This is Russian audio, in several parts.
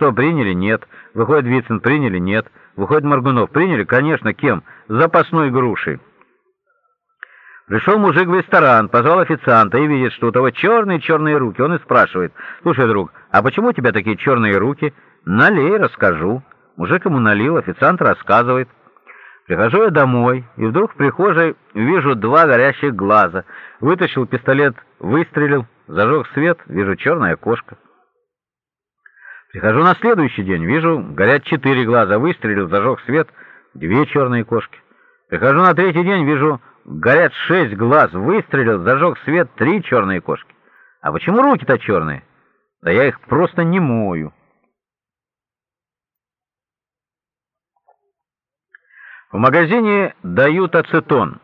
что, приняли? Нет. Выходит, Вицин, приняли? Нет. Выходит, Моргунов, приняли? Конечно, кем? Запасной грушей. Пришел мужик в ресторан, позвал официанта и видит, что у того черные-черные руки. Он и спрашивает, слушай, друг, а почему у тебя такие черные руки? Налей, расскажу. Мужик ему налил, официант рассказывает. Прихожу я домой, и вдруг в прихожей вижу два горящих глаза. Вытащил пистолет, выстрелил, зажег свет, вижу черная кошка. Прихожу на следующий день, вижу, горят четыре глаза, выстрелил, зажег свет, две черные кошки. Прихожу на третий день, вижу, горят шесть глаз, выстрелил, зажег свет, три черные кошки. А почему руки-то черные? Да я их просто не мою. В магазине дают ацетон.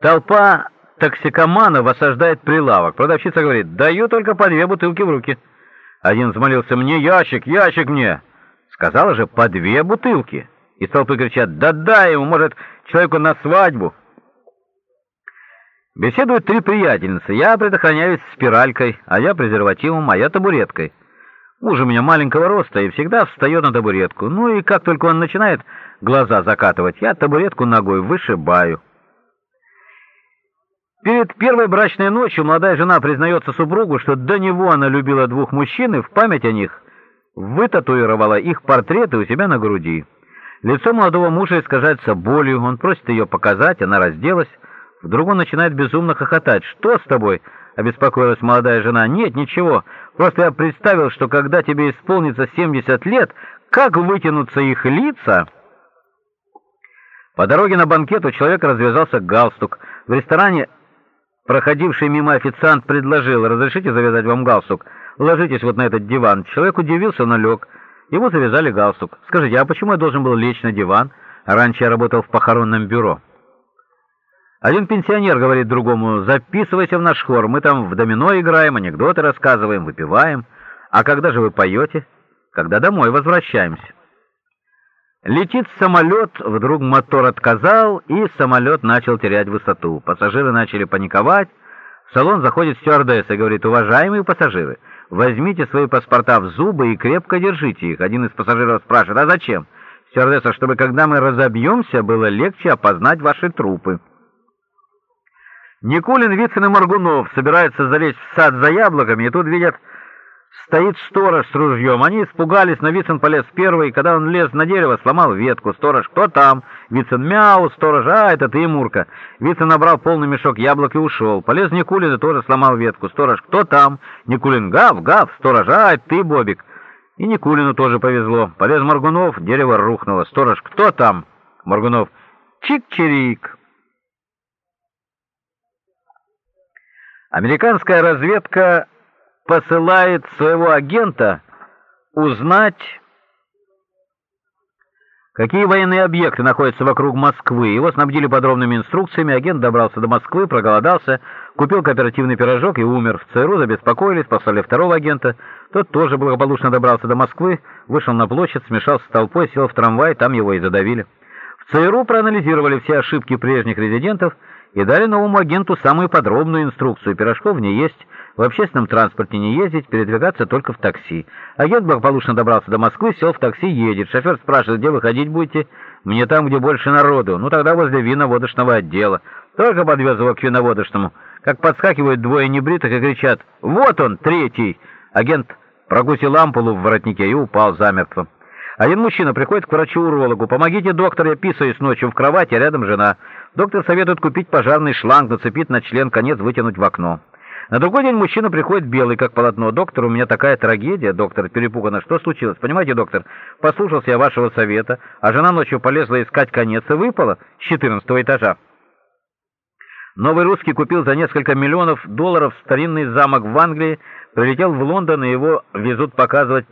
Толпа токсикоманов осаждает прилавок. Продавщица говорит, даю только по две бутылки в руки. Один взмолился, мне ящик, ящик мне. Сказала же, по две бутылки. И толпы кричат, да дай ему, может, человеку на свадьбу. Беседуют три приятельницы. Я предохраняюсь спиралькой, а я презервативом, а я табуреткой. Муж у меня маленького роста и всегда встает на табуретку. Ну и как только он начинает глаза закатывать, я табуретку ногой вышибаю. Перед первой брачной ночью молодая жена признается супругу, что до него она любила двух мужчин и в память о них вытатуировала их портреты у себя на груди. Лицо молодого мужа искажается болью, он просит ее показать, она разделась. Вдруг он начинает безумно хохотать. «Что с тобой?» — обеспокоилась молодая жена. «Нет, ничего. Просто я представил, что когда тебе исполнится 70 лет, как вытянутся их лица...» По дороге на банкет у человека развязался галстук. В ресторане проходивший мимо официант предложил, «Разрешите завязать вам галстук? Ложитесь вот на этот диван». Человек удивился, но лег. Его завязали галстук. «Скажите, а почему я должен был лечь на диван? Раньше я работал в похоронном бюро». Один пенсионер говорит другому, записывайся в наш хор, мы там в домино играем, анекдоты рассказываем, выпиваем. А когда же вы поете? Когда домой возвращаемся. Летит самолет, вдруг мотор отказал, и самолет начал терять высоту. Пассажиры начали паниковать. В салон заходит стюардесса и говорит, уважаемые пассажиры, возьмите свои паспорта в зубы и крепко держите их. Один из пассажиров спрашивает, а зачем? Стюардесса, чтобы когда мы разобьемся, было легче опознать ваши трупы. Никулин, Вицин и Моргунов собираются залезть в сад за яблоками, и тут видят, стоит сторож с ружьем. Они испугались, но Вицин полез первый, и когда он лез на дерево, сломал ветку. Сторож, кто там? Вицин, мяу, сторож, а, это ты, Мурка. Вицин набрал полный мешок яблок и ушел. Полез Никулин и тоже сломал ветку. Сторож, кто там? Никулин, гав, гав, сторож, а, это ты, Бобик. И Никулину тоже повезло. Полез Моргунов, дерево рухнуло. Сторож, кто там? Моргунов, чик-чирик. Американская разведка посылает своего агента узнать, какие военные объекты находятся вокруг Москвы. Его снабдили подробными инструкциями, агент добрался до Москвы, проголодался, купил кооперативный пирожок и умер. В ЦРУ забеспокоились, послали второго агента. Тот тоже благополучно добрался до Москвы, вышел на площадь, смешался с толпой, сел в трамвай, там его и задавили. В ЦРУ проанализировали все ошибки прежних резидентов и дали новому агенту самую подробную инструкцию. Пирожков не есть, в общественном транспорте не ездить, передвигаться только в такси. Агент благополучно добрался до Москвы, сел в такси, едет. Шофер спрашивает, где вы ходить будете? Мне там, где больше народу. Ну, тогда возле виноводочного отдела. Только подвез его к виноводочному. Как подскакивают двое небритых и кричат «Вот он, третий!» Агент прогусил ампулу в воротнике и упал замертво. Один мужчина приходит к врачу-урологу. «Помогите, доктор, я писаюсь ночью в кровати, рядом жена». Доктор советует купить пожарный шланг, нацепить на член, конец вытянуть в окно. На другой день мужчина приходит белый, как полотно. «Доктор, у меня такая трагедия». Доктор перепуганно. «Что случилось?» «Понимаете, доктор, послушался я вашего совета, а жена ночью полезла искать конец и выпала с четырнадцатого этажа». Новый русский купил за несколько миллионов долларов старинный замок в Англии, прилетел в Лондон, и его везут показывать